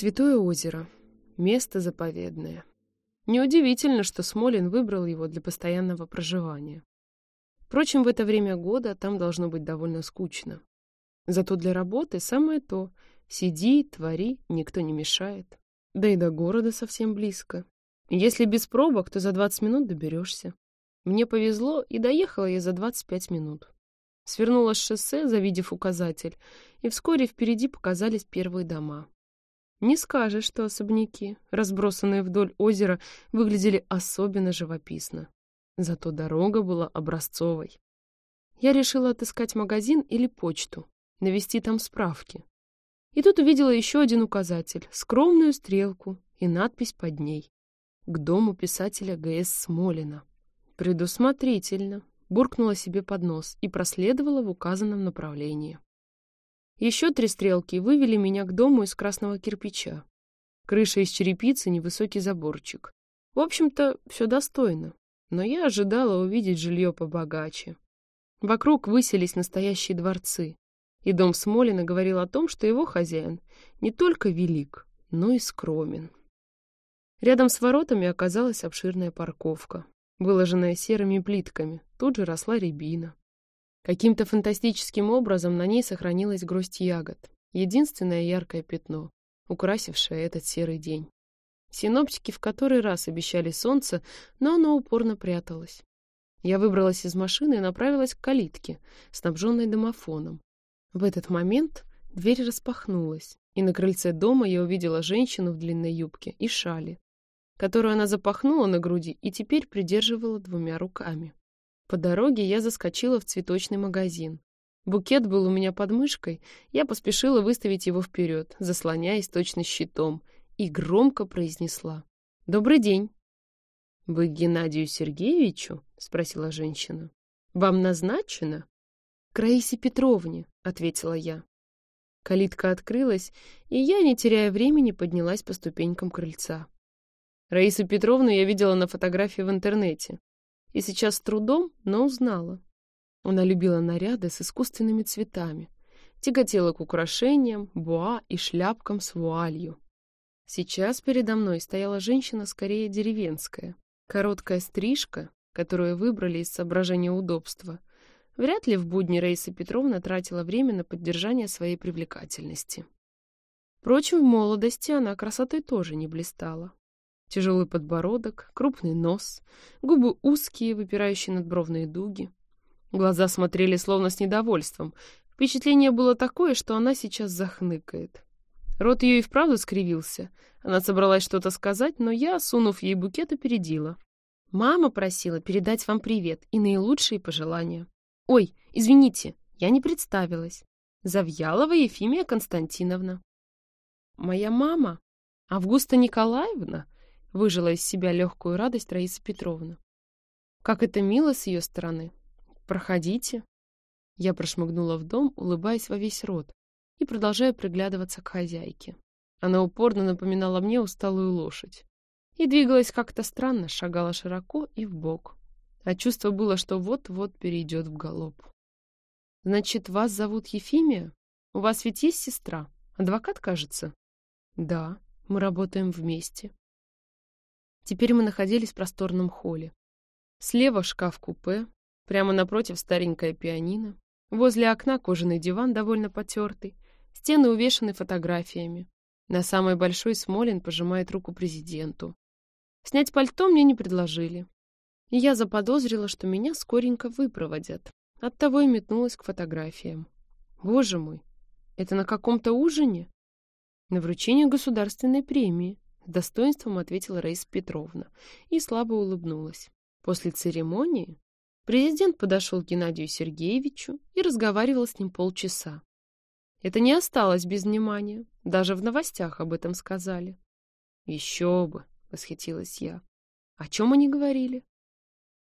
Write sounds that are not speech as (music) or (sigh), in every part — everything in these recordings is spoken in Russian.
Святое озеро. Место заповедное. Неудивительно, что Смолин выбрал его для постоянного проживания. Впрочем, в это время года там должно быть довольно скучно. Зато для работы самое то. Сиди, твори, никто не мешает. Да и до города совсем близко. Если без пробок, то за 20 минут доберешься. Мне повезло, и доехала я за 25 минут. Свернула с шоссе, завидев указатель, и вскоре впереди показались первые дома. Не скажешь, что особняки, разбросанные вдоль озера, выглядели особенно живописно. Зато дорога была образцовой. Я решила отыскать магазин или почту, навести там справки. И тут увидела еще один указатель, скромную стрелку и надпись под ней. К дому писателя Г.С. Смолина. Предусмотрительно. Буркнула себе под нос и проследовала в указанном направлении. Еще три стрелки вывели меня к дому из красного кирпича. Крыша из черепицы, невысокий заборчик. В общем-то, все достойно, но я ожидала увидеть жилье побогаче. Вокруг высились настоящие дворцы, и дом Смолина говорил о том, что его хозяин не только велик, но и скромен. Рядом с воротами оказалась обширная парковка, выложенная серыми плитками, тут же росла рябина. Каким-то фантастическим образом на ней сохранилась гроздь ягод. Единственное яркое пятно, украсившее этот серый день. Синоптики в который раз обещали солнце, но оно упорно пряталось. Я выбралась из машины и направилась к калитке, снабженной домофоном. В этот момент дверь распахнулась, и на крыльце дома я увидела женщину в длинной юбке и шали, которую она запахнула на груди и теперь придерживала двумя руками. По дороге я заскочила в цветочный магазин. Букет был у меня под мышкой, я поспешила выставить его вперед, заслоняясь точно щитом, и громко произнесла. «Добрый день!» «Вы к Геннадию Сергеевичу?» — спросила женщина. «Вам назначено?» «К Раисе Петровне», — ответила я. Калитка открылась, и я, не теряя времени, поднялась по ступенькам крыльца. Раису Петровну я видела на фотографии в интернете и сейчас с трудом, но узнала. Она любила наряды с искусственными цветами, тяготела к украшениям, буа и шляпкам с вуалью. Сейчас передо мной стояла женщина скорее деревенская. Короткая стрижка, которую выбрали из соображения удобства. Вряд ли в будни Раиса Петровна тратила время на поддержание своей привлекательности. Впрочем, в молодости она красотой тоже не блистала. Тяжелый подбородок, крупный нос, губы узкие, выпирающие надбровные дуги. Глаза смотрели словно с недовольством. Впечатление было такое, что она сейчас захныкает. Рот ее и вправду скривился. Она собралась что-то сказать, но я, сунув ей букет, опередила. «Мама просила передать вам привет и наилучшие пожелания». «Ой, извините, я не представилась. Завьялова Ефимия Константиновна». «Моя мама? Августа Николаевна?» Выжила из себя легкую радость Раиса Петровна. Как это мило с ее стороны. Проходите. Я прошмыгнула в дом, улыбаясь во весь рот и продолжая приглядываться к хозяйке. Она упорно напоминала мне усталую лошадь. И двигалась как-то странно, шагала широко и вбок. А чувство было, что вот-вот перейдет в галоп. «Значит, вас зовут Ефимия? У вас ведь есть сестра? Адвокат, кажется?» «Да, мы работаем вместе. Теперь мы находились в просторном холле. Слева шкаф-купе, прямо напротив старенькая пианино, возле окна кожаный диван довольно потертый, стены увешаны фотографиями. На самой большой Смолин пожимает руку президенту. Снять пальто мне не предложили. И я заподозрила, что меня скоренько выпроводят. Оттого и метнулась к фотографиям. Боже мой, это на каком-то ужине? На вручение государственной премии достоинством ответила Раиса Петровна и слабо улыбнулась. После церемонии президент подошел к Геннадию Сергеевичу и разговаривал с ним полчаса. Это не осталось без внимания, даже в новостях об этом сказали. «Еще бы!» — восхитилась я. «О чем они говорили?»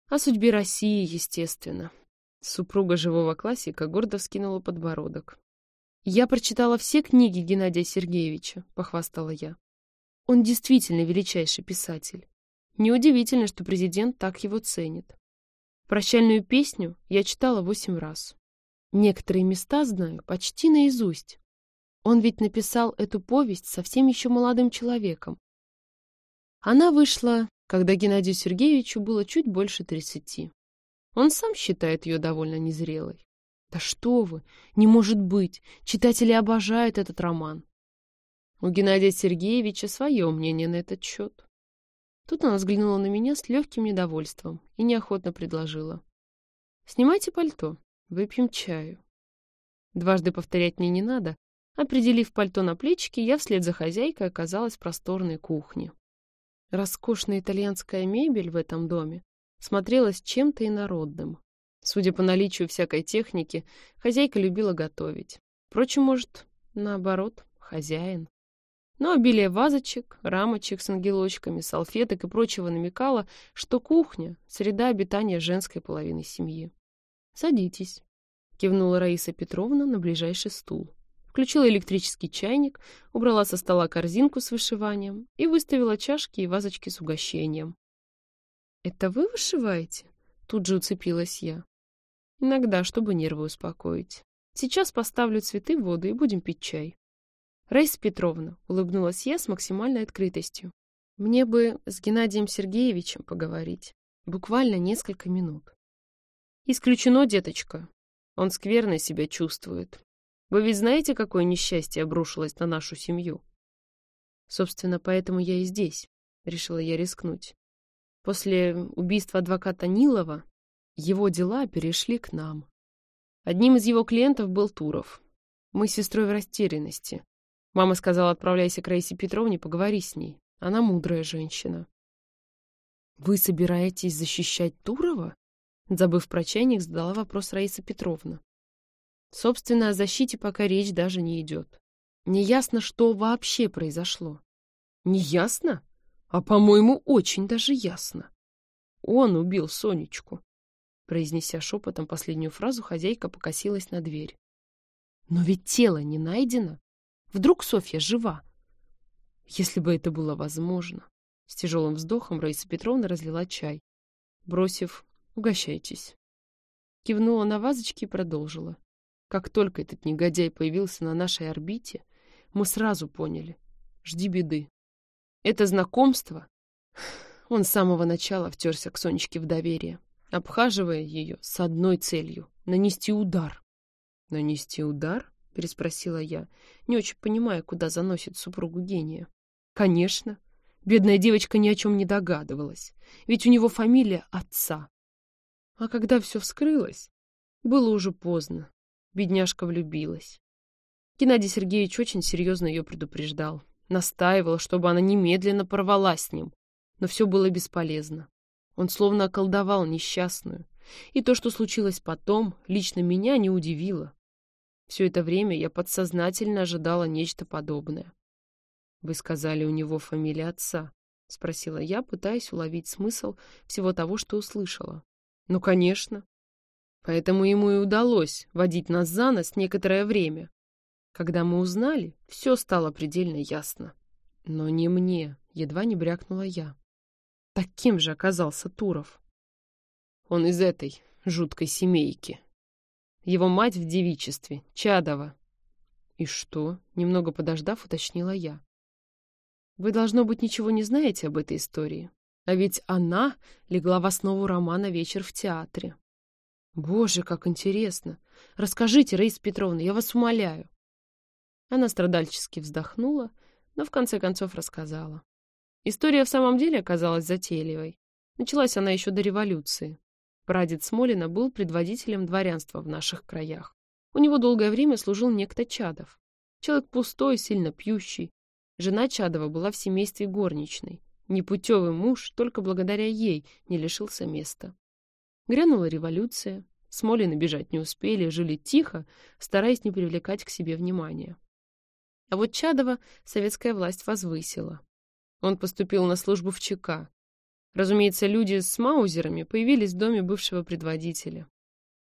«О судьбе России, естественно». Супруга живого классика гордо вскинула подбородок. «Я прочитала все книги Геннадия Сергеевича», — похвастала я. Он действительно величайший писатель. Неудивительно, что президент так его ценит. Прощальную песню я читала восемь раз. Некоторые места знаю почти наизусть. Он ведь написал эту повесть совсем еще молодым человеком. Она вышла, когда Геннадию Сергеевичу было чуть больше тридцати. Он сам считает ее довольно незрелой. Да что вы, не может быть, читатели обожают этот роман. У Геннадия Сергеевича свое мнение на этот счет. Тут она взглянула на меня с легким недовольством и неохотно предложила. «Снимайте пальто, выпьем чаю». Дважды повторять мне не надо. Определив пальто на плечики, я вслед за хозяйкой оказалась в просторной кухне. Роскошная итальянская мебель в этом доме смотрелась чем-то инородным. Судя по наличию всякой техники, хозяйка любила готовить. Впрочем, может, наоборот, хозяин. Но обилие вазочек, рамочек с ангелочками, салфеток и прочего намекало, что кухня — среда обитания женской половины семьи. «Садитесь», — кивнула Раиса Петровна на ближайший стул. Включила электрический чайник, убрала со стола корзинку с вышиванием и выставила чашки и вазочки с угощением. «Это вы вышиваете?» — тут же уцепилась я. «Иногда, чтобы нервы успокоить. Сейчас поставлю цветы в воду и будем пить чай». «Раиса Петровна», — улыбнулась я с максимальной открытостью. «Мне бы с Геннадием Сергеевичем поговорить. Буквально несколько минут». «Исключено, деточка. Он скверно себя чувствует. Вы ведь знаете, какое несчастье обрушилось на нашу семью?» «Собственно, поэтому я и здесь», — решила я рискнуть. После убийства адвоката Нилова его дела перешли к нам. Одним из его клиентов был Туров. Мы с сестрой в растерянности. Мама сказала, отправляйся к Раисе Петровне, поговори с ней. Она мудрая женщина. «Вы собираетесь защищать Турова?» Забыв про чайник, задала вопрос Раиса Петровна. Собственно, о защите пока речь даже не идет. Неясно, что вообще произошло. Неясно? А, по-моему, очень даже ясно. Он убил Сонечку. Произнеся шепотом последнюю фразу, хозяйка покосилась на дверь. Но ведь тело не найдено. Вдруг Софья жива? Если бы это было возможно. С тяжелым вздохом Раиса Петровна разлила чай, бросив «Угощайтесь». Кивнула на вазочки и продолжила. Как только этот негодяй появился на нашей орбите, мы сразу поняли — жди беды. Это знакомство... Он с самого начала втерся к Сонечке в доверие, обхаживая ее с одной целью — нанести удар. «Нанести удар?» — переспросила я, не очень понимая, куда заносит супругу гения. «Конечно. Бедная девочка ни о чем не догадывалась, ведь у него фамилия отца. А когда все вскрылось, было уже поздно. Бедняжка влюбилась. Геннадий Сергеевич очень серьезно ее предупреждал, настаивал, чтобы она немедленно порвала с ним, но все было бесполезно. Он словно околдовал несчастную, и то, что случилось потом, лично меня не удивило. Все это время я подсознательно ожидала нечто подобное. «Вы сказали, у него фамилия отца?» — спросила я, пытаясь уловить смысл всего того, что услышала. «Ну, конечно. Поэтому ему и удалось водить нас за нос некоторое время. Когда мы узнали, все стало предельно ясно. Но не мне, едва не брякнула я. Таким же оказался Туров. Он из этой жуткой семейки. Его мать в девичестве, Чадова. И что? Немного подождав, уточнила я. Вы, должно быть, ничего не знаете об этой истории. А ведь она легла в основу романа «Вечер в театре». Боже, как интересно! Расскажите, Раиса Петровна, я вас умоляю. Она страдальчески вздохнула, но в конце концов рассказала. История в самом деле оказалась затейливой. Началась она еще до революции. Прадед Смолина был предводителем дворянства в наших краях. У него долгое время служил некто Чадов. Человек пустой, сильно пьющий. Жена Чадова была в семействе горничной. Непутевый муж только благодаря ей не лишился места. Грянула революция. Смолины бежать не успели, жили тихо, стараясь не привлекать к себе внимания. А вот Чадова советская власть возвысила. Он поступил на службу в ЧК, Разумеется, люди с маузерами появились в доме бывшего предводителя.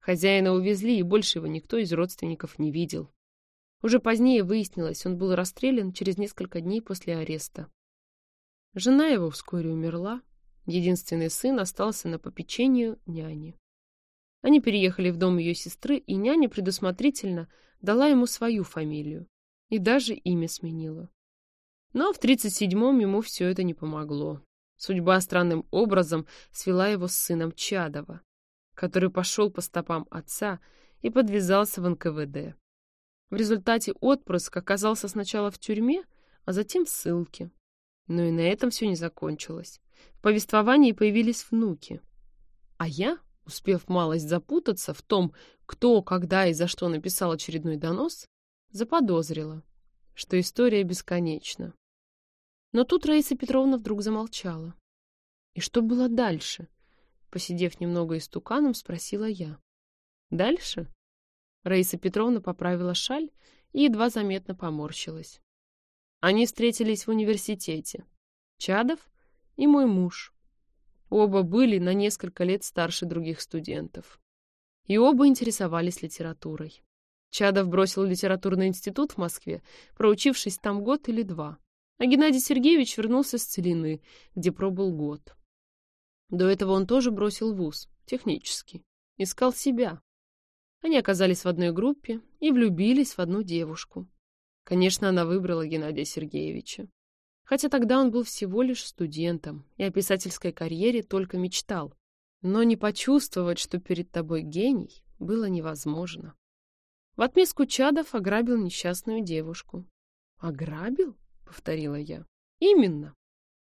Хозяина увезли, и больше его никто из родственников не видел. Уже позднее выяснилось, он был расстрелян через несколько дней после ареста. Жена его вскоре умерла, единственный сын остался на попечению няни. Они переехали в дом ее сестры, и няня предусмотрительно дала ему свою фамилию. и даже имя сменила. Но в 37-м ему все это не помогло. Судьба странным образом свела его с сыном Чадова, который пошел по стопам отца и подвязался в НКВД. В результате отпрыск оказался сначала в тюрьме, а затем в ссылке. Но и на этом все не закончилось. В повествовании появились внуки. А я, успев малость запутаться в том, кто, когда и за что написал очередной донос, заподозрила, что история бесконечна. Но тут Раиса Петровна вдруг замолчала. И что было дальше? Посидев немного истуканом, спросила я. Дальше? Раиса Петровна поправила шаль и едва заметно поморщилась. Они встретились в университете. Чадов и мой муж. Оба были на несколько лет старше других студентов. И оба интересовались литературой. Чадов бросил литературный институт в Москве, проучившись там год или два а Геннадий Сергеевич вернулся с Целины, где пробыл год. До этого он тоже бросил вуз, технический, искал себя. Они оказались в одной группе и влюбились в одну девушку. Конечно, она выбрала Геннадия Сергеевича. Хотя тогда он был всего лишь студентом и о писательской карьере только мечтал. Но не почувствовать, что перед тобой гений, было невозможно. В отместку Чадов ограбил несчастную девушку. Ограбил? Повторила я. Именно.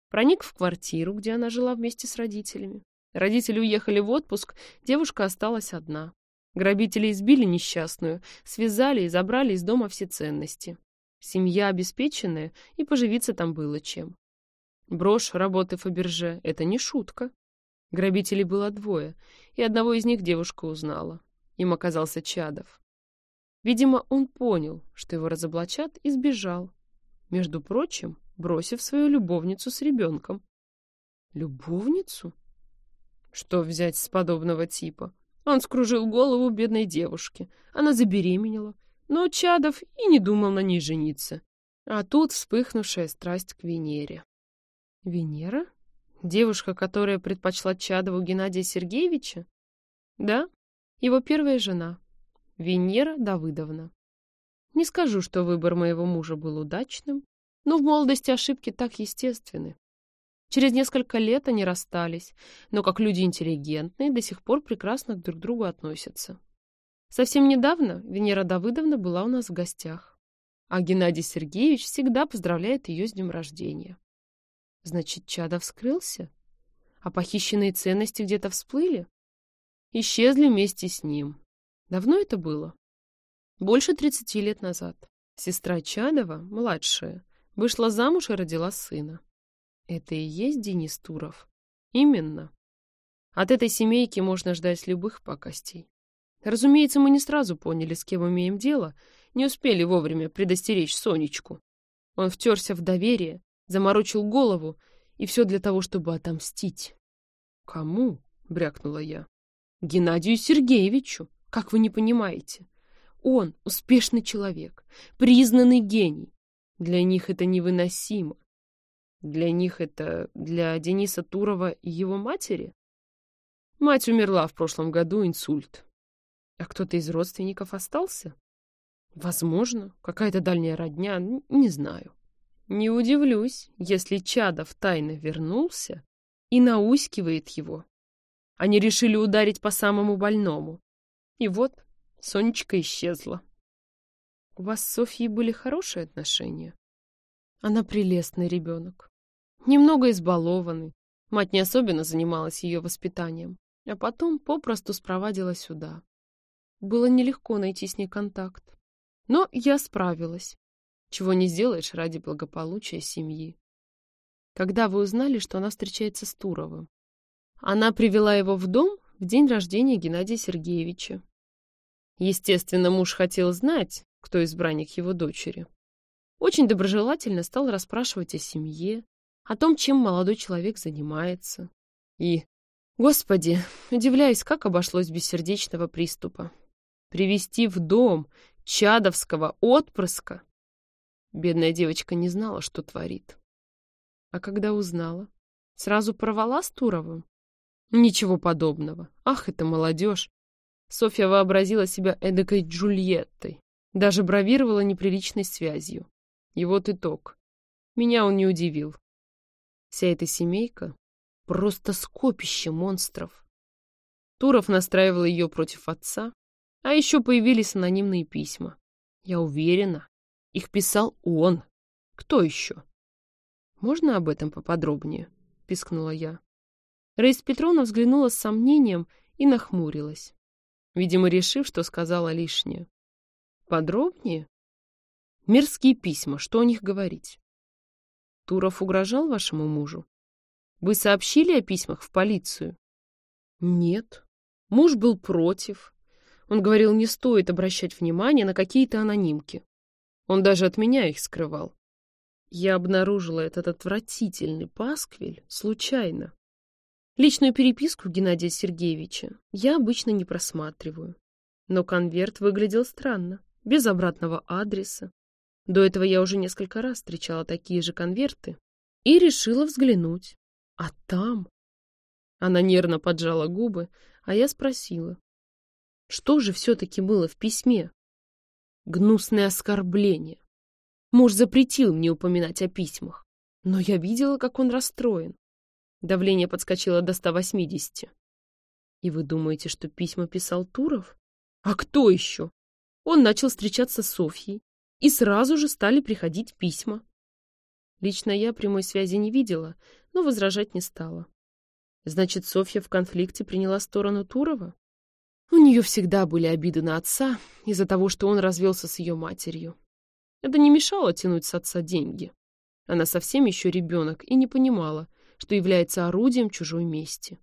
Проник в квартиру, где она жила вместе с родителями. Родители уехали в отпуск, девушка осталась одна. Грабители избили несчастную, связали и забрали из дома все ценности. Семья обеспеченная, и поживиться там было чем. Брошь работы Фаберже — это не шутка. Грабителей было двое, и одного из них девушка узнала. Им оказался Чадов. Видимо, он понял, что его разоблачат, и сбежал между прочим, бросив свою любовницу с ребенком. Любовницу? Что взять с подобного типа? Он скружил голову бедной девушке. Она забеременела, но Чадов и не думал на ней жениться. А тут вспыхнувшая страсть к Венере. Венера? Девушка, которая предпочла Чадову Геннадия Сергеевича? Да, его первая жена. Венера Давыдовна. Не скажу, что выбор моего мужа был удачным, но в молодости ошибки так естественны. Через несколько лет они расстались, но как люди интеллигентные до сих пор прекрасно друг к другу относятся. Совсем недавно Венера Давыдовна была у нас в гостях, а Геннадий Сергеевич всегда поздравляет ее с днем рождения. Значит, Чадов скрылся? А похищенные ценности где-то всплыли? Исчезли вместе с ним. Давно это было? Больше 30 лет назад. Сестра Чадова, младшая, вышла замуж и родила сына. Это и есть Денис Туров? Именно. От этой семейки можно ждать любых пакостей. Разумеется, мы не сразу поняли, с кем имеем дело, не успели вовремя предостеречь Сонечку. Он втерся в доверие, заморочил голову, и все для того, чтобы отомстить. «Кому?» — брякнула я. «Геннадию Сергеевичу, как вы не понимаете. Он успешный человек, признанный гений. Для них это невыносимо. Для них это для Дениса Турова и его матери? Мать умерла в прошлом году, инсульт. А кто-то из родственников остался? Возможно, какая-то дальняя родня, не знаю. Не удивлюсь, если Чадов тайно вернулся и наускивает его. Они решили ударить по самому больному. И вот Сонечка исчезла. У вас с Софьей были хорошие отношения? Она прелестный ребенок. Немного избалованный. Мать не особенно занималась ее воспитанием, а потом попросту спровадила сюда. Было нелегко найти с ней контакт. Но я справилась. Чего не сделаешь ради благополучия семьи. Когда вы узнали, что она встречается с Туровым? Она привела его в дом в день рождения Геннадия Сергеевича. Естественно, муж хотел знать, кто избранник его дочери. Очень доброжелательно стал расспрашивать о семье, о том, чем молодой человек занимается. И, господи, удивляюсь, как обошлось без сердечного приступа. Привести в дом чадовского отпрыска. Бедная девочка не знала, что творит. А когда узнала, сразу порвала с Туровым? Ничего подобного. Ах, это молодежь. Софья вообразила себя эдакой Джульеттой. Даже бравировала неприличной связью. И вот итог. Меня он не удивил. Вся эта семейка — просто скопище монстров. Туров настраивал ее против отца, а еще появились анонимные письма. Я уверена, их писал он. Кто еще? Можно об этом поподробнее? Пискнула я. Раиса Петровна взглянула с сомнением и нахмурилась, видимо, решив, что сказала лишнее. Подробнее? Мерзкие письма, что о них говорить? Туров угрожал вашему мужу? Вы сообщили о письмах в полицию? Нет. Муж был против. Он говорил, не стоит обращать внимание на какие-то анонимки. Он даже от меня их скрывал. Я обнаружила этот отвратительный пасквиль случайно. Личную переписку Геннадия Сергеевича я обычно не просматриваю. Но конверт выглядел странно, без обратного адреса, до этого я уже несколько раз встречала такие же конверты и решила взглянуть. А там... Она нервно поджала губы, а я спросила. Что же все-таки было в письме? Гнусное оскорбление. Муж запретил мне упоминать о письмах, но я видела, как он расстроен. Давление подскочило до 180. И вы думаете, что письма писал Туров? А кто еще? Он начал встречаться с Софьей, и сразу же стали приходить письма. Лично я прямой связи не видела, но возражать не стала. Значит, Софья в конфликте приняла сторону Турова? У нее всегда были обиды на отца из-за того, что он развелся с ее матерью. Это не мешало тянуть с отца деньги. Она совсем еще ребенок и не понимала, что является орудием чужой мести.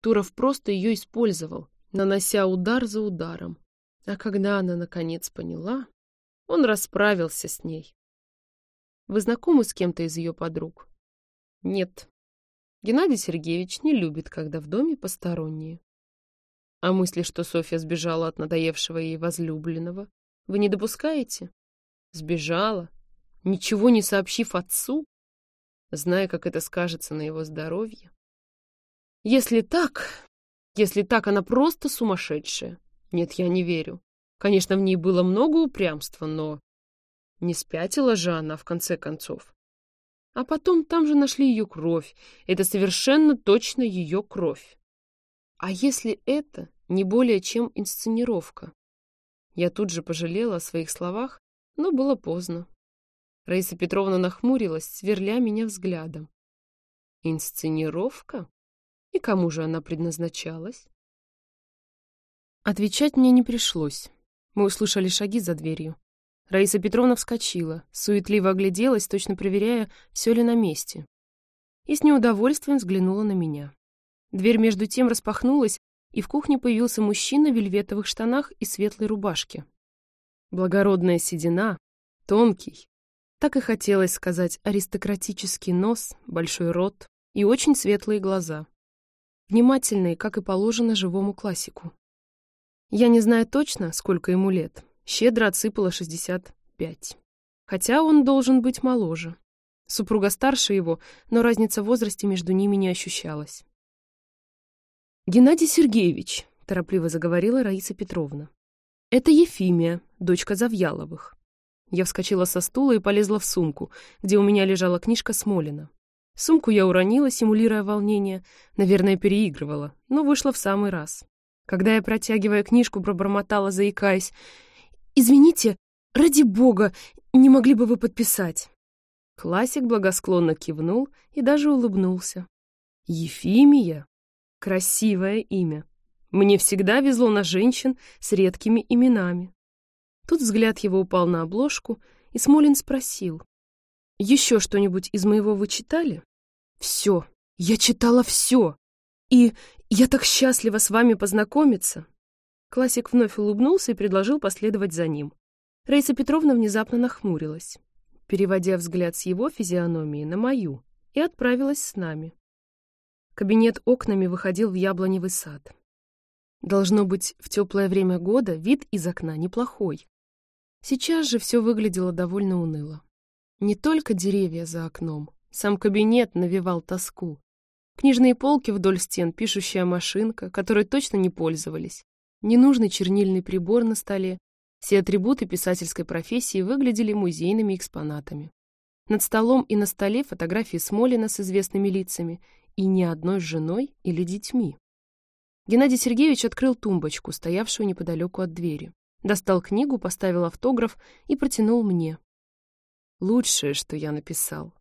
Туров просто ее использовал, нанося удар за ударом. А когда она наконец поняла, он расправился с ней. Вы знакомы с кем-то из ее подруг? Нет. Геннадий Сергеевич не любит, когда в доме посторонние. А мысли, что Софья сбежала от надоевшего ей возлюбленного, вы не допускаете? Сбежала, ничего не сообщив отцу, зная, как это скажется на его здоровье. Если так, если так, она просто сумасшедшая. Нет, я не верю. Конечно, в ней было много упрямства, но... Не спятила же она, в конце концов. А потом там же нашли ее кровь. Это совершенно точно ее кровь. А если это не более чем инсценировка? Я тут же пожалела о своих словах, но было поздно. Раиса Петровна нахмурилась, сверля меня взглядом. Инсценировка? И кому же она предназначалась? Отвечать мне не пришлось. Мы услышали шаги за дверью. Раиса Петровна вскочила, суетливо огляделась, точно проверяя, все ли на месте. И с неудовольствием взглянула на меня. Дверь между тем распахнулась, и в кухне появился мужчина в вельветовых штанах и светлой рубашке. Благородная седина, тонкий. Так и хотелось сказать аристократический нос, большой рот и очень светлые глаза. Внимательные, как и положено живому классику. Я не знаю точно, сколько ему лет. Щедро отсыпала 65. Хотя он должен быть моложе. Супруга старше его, но разница в возрасте между ними не ощущалась. «Геннадий Сергеевич», — торопливо заговорила Раиса Петровна. «Это Ефимия, дочка Завьяловых». Я вскочила со стула и полезла в сумку, где у меня лежала книжка Смолина. Сумку я уронила, симулируя волнение, наверное, переигрывала, но вышла в самый раз. Когда я, протягивая книжку, пробормотала, заикаясь, «Извините, ради бога, не могли бы вы подписать?» Классик благосклонно кивнул и даже улыбнулся. «Ефимия? Красивое имя. Мне всегда везло на женщин с редкими именами». Тут взгляд его упал на обложку, и Смолин спросил. «Еще что-нибудь из моего вы читали?» «Все. Я читала все. И я так счастлива с вами познакомиться!» Классик вновь улыбнулся и предложил последовать за ним. Раиса Петровна внезапно нахмурилась, переводя взгляд с его физиономии на мою, и отправилась с нами. Кабинет окнами выходил в яблоневый сад. Должно быть, в теплое время года вид из окна неплохой. Сейчас же все выглядело довольно уныло. Не только деревья за окном, сам кабинет навевал тоску. Книжные полки вдоль стен, пишущая машинка, которой точно не пользовались, ненужный чернильный прибор на столе, Все атрибуты писательской профессии выглядели музейными экспонатами. Над столом и на столе фотографии Смолина с известными лицами и ни одной женой или детьми. Геннадий Сергеевич открыл тумбочку, стоявшую неподалеку от двери. Достал книгу, поставил автограф и протянул мне. Лучшее, что я написал.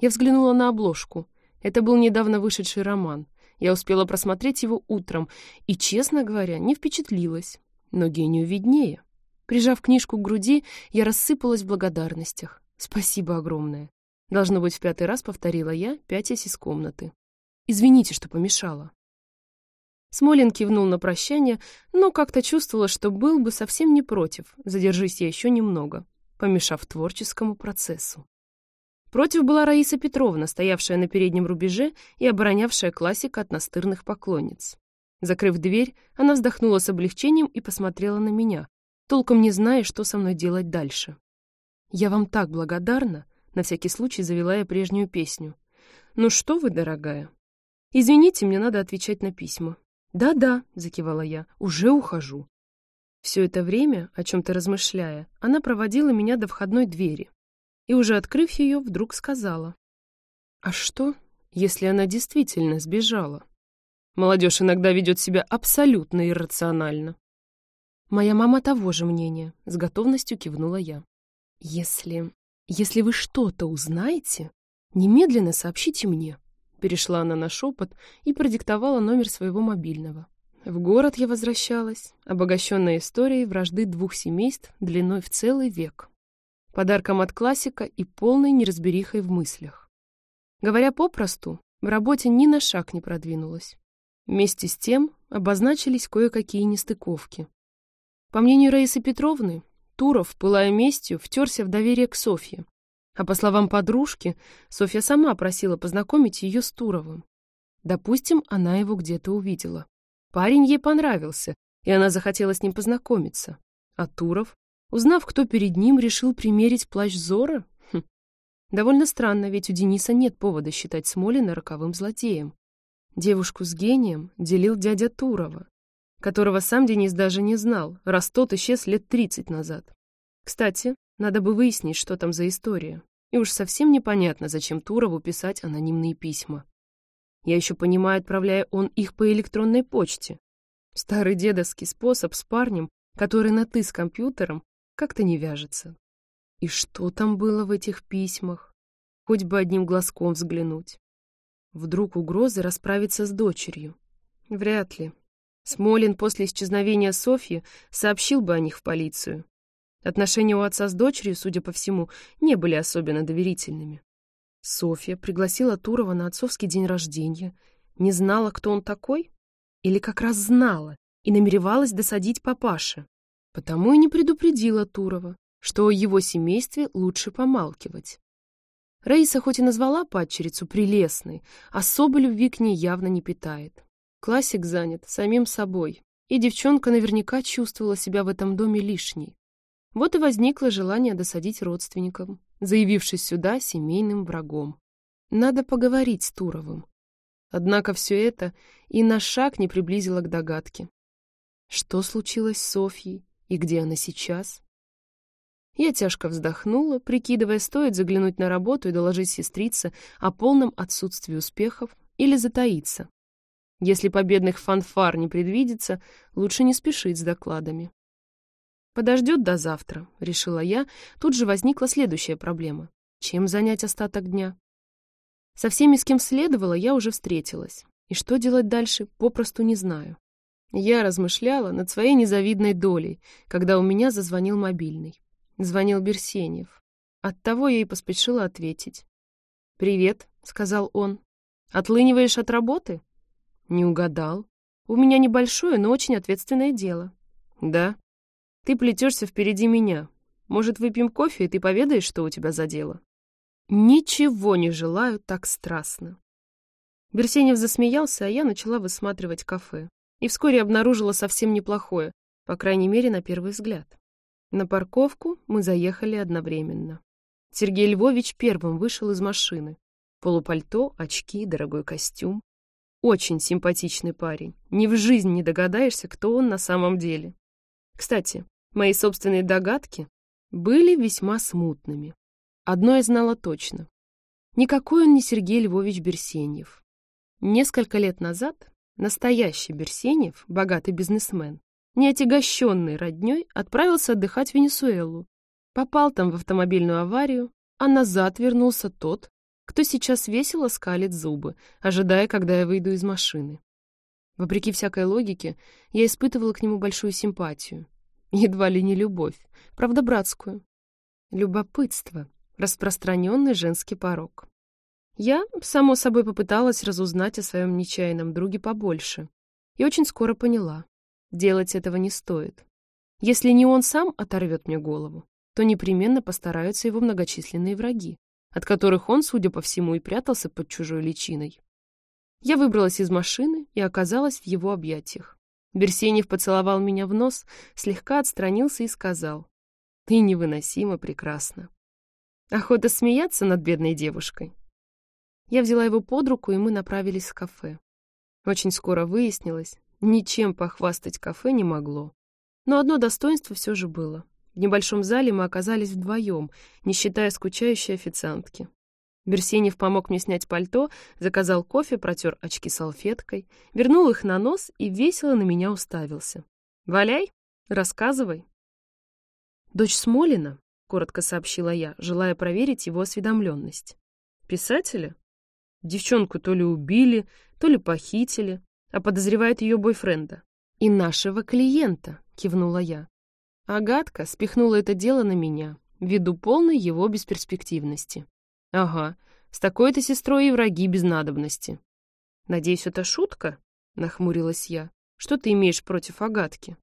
Я взглянула на обложку. Это был недавно вышедший роман. Я успела просмотреть его утром и, честно говоря, не впечатлилась. Но гению виднее. Прижав книжку к груди, я рассыпалась в благодарностях. Спасибо огромное. Должно быть, в пятый раз повторила я, пятясь из комнаты. Извините, что помешала. Смолин кивнул на прощание, но как-то чувствовала, что был бы совсем не против, задержись я еще немного, помешав творческому процессу. Против была Раиса Петровна, стоявшая на переднем рубеже и оборонявшая классика от настырных поклонниц. Закрыв дверь, она вздохнула с облегчением и посмотрела на меня, толком не зная, что со мной делать дальше. «Я вам так благодарна», — на всякий случай завела я прежнюю песню. «Ну что вы, дорогая?» «Извините, мне надо отвечать на письма». «Да-да», — закивала я, — «уже ухожу». Все это время, о чем-то размышляя, она проводила меня до входной двери, и, уже открыв ее, вдруг сказала. «А что, если она действительно сбежала? Молодежь иногда ведет себя абсолютно иррационально». «Моя мама того же мнения», — с готовностью кивнула я. «Если... если вы что-то узнаете, немедленно сообщите мне», — перешла она на шепот и продиктовала номер своего мобильного. В город я возвращалась, обогащенная историей вражды двух семейств длиной в целый век подарком от классика и полной неразберихой в мыслях. Говоря попросту, в работе ни на шаг не продвинулась. Вместе с тем обозначились кое-какие нестыковки. По мнению Раисы Петровны, Туров, пылая местью, втерся в доверие к Софье. А по словам подружки, Софья сама просила познакомить ее с Туровым. Допустим, она его где-то увидела. Парень ей понравился, и она захотела с ним познакомиться. А Туров Узнав, кто перед ним, решил примерить плащ Зора? Хм. Довольно странно, ведь у Дениса нет повода считать Смолина роковым злодеем. Девушку с гением делил дядя Турова, которого сам Денис даже не знал, раз тот исчез лет тридцать назад. Кстати, надо бы выяснить, что там за история. И уж совсем непонятно, зачем Турову писать анонимные письма. Я еще понимаю, отправляя он их по электронной почте. Старый дедовский способ с парнем, который на «ты» с компьютером, как-то не вяжется. И что там было в этих письмах? Хоть бы одним глазком взглянуть. Вдруг угрозы расправиться с дочерью? Вряд ли. Смолин после исчезновения Софьи сообщил бы о них в полицию. Отношения у отца с дочерью, судя по всему, не были особенно доверительными. Софья пригласила Турова на отцовский день рождения. Не знала, кто он такой? Или как раз знала и намеревалась досадить папаше? Потому и не предупредила Турова, что о его семействе лучше помалкивать. Раиса хоть и назвала падчерицу прелестной, особой любви к ней явно не питает. Классик занят самим собой, и девчонка наверняка чувствовала себя в этом доме лишней. Вот и возникло желание досадить родственникам, заявившись сюда семейным врагом. Надо поговорить с Туровым. Однако все это и на шаг не приблизило к догадке. Что случилось с Софьей? И где она сейчас? Я тяжко вздохнула, прикидывая, стоит заглянуть на работу и доложить сестрице о полном отсутствии успехов или затаиться. Если победных фанфар не предвидится, лучше не спешить с докладами. «Подождет до завтра», — решила я. Тут же возникла следующая проблема. Чем занять остаток дня? Со всеми, с кем следовало, я уже встретилась. И что делать дальше, попросту не знаю. Я размышляла над своей незавидной долей, когда у меня зазвонил мобильный. Звонил Берсеньев. Оттого я и поспешила ответить. «Привет», — сказал он. «Отлыниваешь от работы?» «Не угадал. У меня небольшое, но очень ответственное дело». «Да. Ты плетешься впереди меня. Может, выпьем кофе, и ты поведаешь, что у тебя за дело?» «Ничего не желаю так страстно». Берсенев засмеялся, а я начала высматривать кафе и вскоре обнаружила совсем неплохое, по крайней мере, на первый взгляд. На парковку мы заехали одновременно. Сергей Львович первым вышел из машины. Полупальто, очки, дорогой костюм. Очень симпатичный парень. Ни в жизнь не догадаешься, кто он на самом деле. Кстати, Мои собственные догадки были весьма смутными. Одно я знала точно. Никакой он не Сергей Львович Берсеньев. Несколько лет назад настоящий Берсеньев, богатый бизнесмен, не отягощенный роднёй, отправился отдыхать в Венесуэлу. Попал там в автомобильную аварию, а назад вернулся тот, кто сейчас весело скалит зубы, ожидая, когда я выйду из машины. Вопреки всякой логике, я испытывала к нему большую симпатию. Едва ли не любовь, правда братскую. Любопытство — распространенный женский порог. Я, само собой, попыталась разузнать о своем нечаянном друге побольше. И очень скоро поняла. Делать этого не стоит. Если не он сам оторвет мне голову, то непременно постараются его многочисленные враги, от которых он, судя по всему, и прятался под чужой личиной. Я выбралась из машины и оказалась в его объятиях. Берсенев поцеловал меня в нос, слегка отстранился и сказал, «Ты невыносимо прекрасна». Охота смеяться над бедной девушкой. Я взяла его под руку, и мы направились в кафе. Очень скоро выяснилось, ничем похвастать кафе не могло. Но одно достоинство все же было. В небольшом зале мы оказались вдвоем, не считая скучающей официантки. Берсенев помог мне снять пальто, заказал кофе, протер очки салфеткой, вернул их на нос и весело на меня уставился. «Валяй, рассказывай». «Дочь Смолина», — коротко сообщила я, желая проверить его осведомленность. «Писателя? Девчонку то ли убили, то ли похитили, а подозревает ее бойфренда. И нашего клиента», — кивнула я. Агатка спихнула это дело на меня, ввиду полной его бесперспективности. Ага, с такой-то сестрой и враги без надобности. Надеюсь, это шутка? Нахмурилась я. Что ты имеешь против Агатки?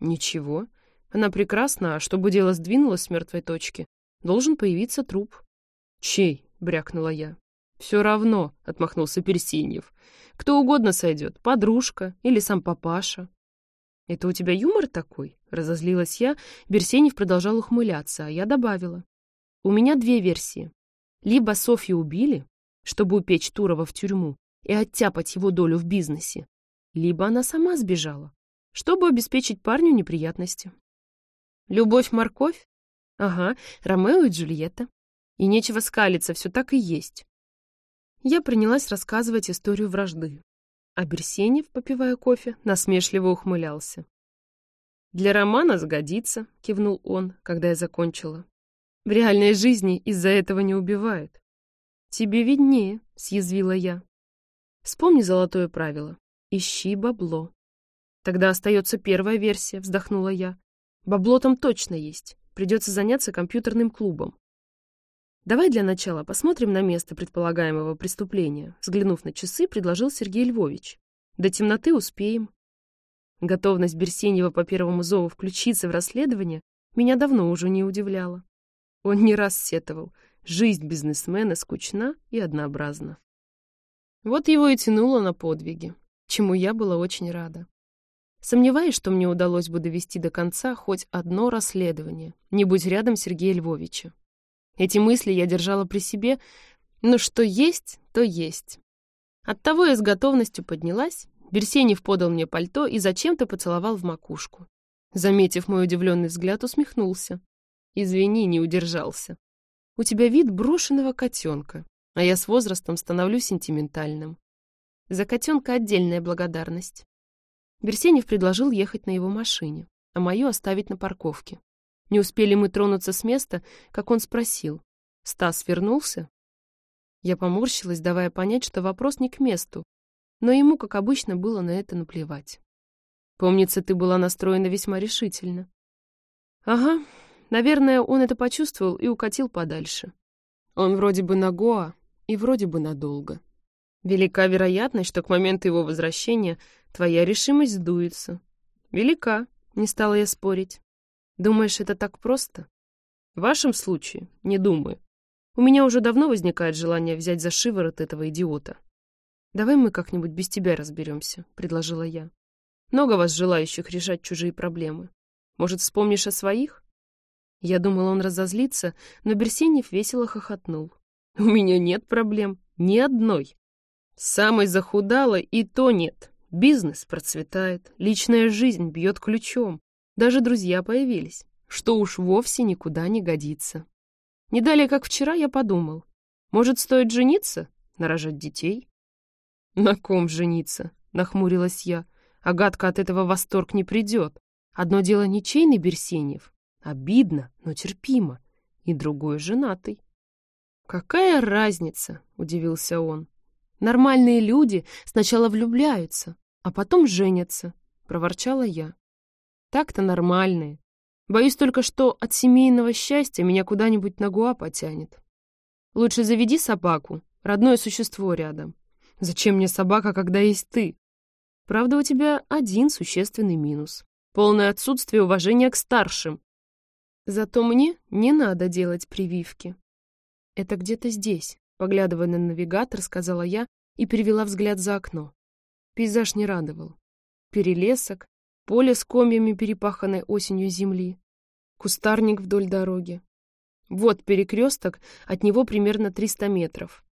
Ничего. Она прекрасна, а чтобы дело сдвинулось с мертвой точки, должен появиться труп. Чей? Брякнула я. Все равно, отмахнулся Персиньев. Кто угодно сойдет, подружка или сам папаша. «Это у тебя юмор такой?» — разозлилась я. Берсенев продолжал ухмыляться, а я добавила. «У меня две версии. Либо Софью убили, чтобы упечь Турова в тюрьму и оттяпать его долю в бизнесе, либо она сама сбежала, чтобы обеспечить парню неприятности. Любовь-морковь? Ага, Ромео и Джульетта. И нечего скалиться, все так и есть. Я принялась рассказывать историю вражды. А Берсенев, попивая кофе, насмешливо ухмылялся. «Для романа сгодится», — кивнул он, когда я закончила. «В реальной жизни из-за этого не убивают». «Тебе виднее», — съязвила я. «Вспомни золотое правило. Ищи бабло». «Тогда остается первая версия», — вздохнула я. «Бабло там точно есть. Придется заняться компьютерным клубом. «Давай для начала посмотрим на место предполагаемого преступления», взглянув на часы, предложил Сергей Львович. «До темноты успеем». Готовность Берсеньева по первому зову включиться в расследование меня давно уже не удивляла. Он не раз сетовал. Жизнь бизнесмена скучна и однообразна. Вот его и тянуло на подвиги, чему я была очень рада. Сомневаюсь, что мне удалось бы довести до конца хоть одно расследование, не будь рядом Сергея Львовича. Эти мысли я держала при себе, но что есть, то есть. Оттого я с готовностью поднялась, Берсенев подал мне пальто и зачем-то поцеловал в макушку. Заметив мой удивленный взгляд, усмехнулся. «Извини, не удержался. У тебя вид брошенного котенка, а я с возрастом становлюсь сентиментальным. За котенка отдельная благодарность». Берсенев предложил ехать на его машине, а мою оставить на парковке. Не успели мы тронуться с места, как он спросил. «Стас вернулся?» Я поморщилась, давая понять, что вопрос не к месту, но ему, как обычно, было на это наплевать. «Помнится, ты была настроена весьма решительно». «Ага, наверное, он это почувствовал и укатил подальше. Он вроде бы на Гоа и вроде бы надолго. Велика вероятность, что к моменту его возвращения твоя решимость сдуется. Велика, не стала я спорить. Думаешь, это так просто? В вашем случае не думаю. У меня уже давно возникает желание взять за шиворот этого идиота. Давай мы как-нибудь без тебя разберемся, предложила я. Много вас желающих решать чужие проблемы. Может, вспомнишь о своих? Я думала, он разозлится, но Берсенев весело хохотнул. (laughs) У меня нет проблем, ни одной. Самой захудала и то нет. Бизнес процветает, личная жизнь бьет ключом. Даже друзья появились, что уж вовсе никуда не годится. Не далее, как вчера, я подумал, может, стоит жениться, нарожать детей? На ком жениться? Нахмурилась я. Агатка от этого восторг не придет. Одно дело ничейный Берсеньев. Обидно, но терпимо. И другой женатый. «Какая разница?» — удивился он. «Нормальные люди сначала влюбляются, а потом женятся», — проворчала я. «Так-то нормальные. Боюсь только, что от семейного счастья меня куда-нибудь на гуа потянет. Лучше заведи собаку, родное существо рядом. Зачем мне собака, когда есть ты? Правда, у тебя один существенный минус. Полное отсутствие уважения к старшим. Зато мне не надо делать прививки. Это где-то здесь, поглядывая на навигатор, сказала я и перевела взгляд за окно. Пейзаж не радовал. Перелесок, поле с комьями перепаханной осенью земли, кустарник вдоль дороги. Вот перекресток, от него примерно 300 метров.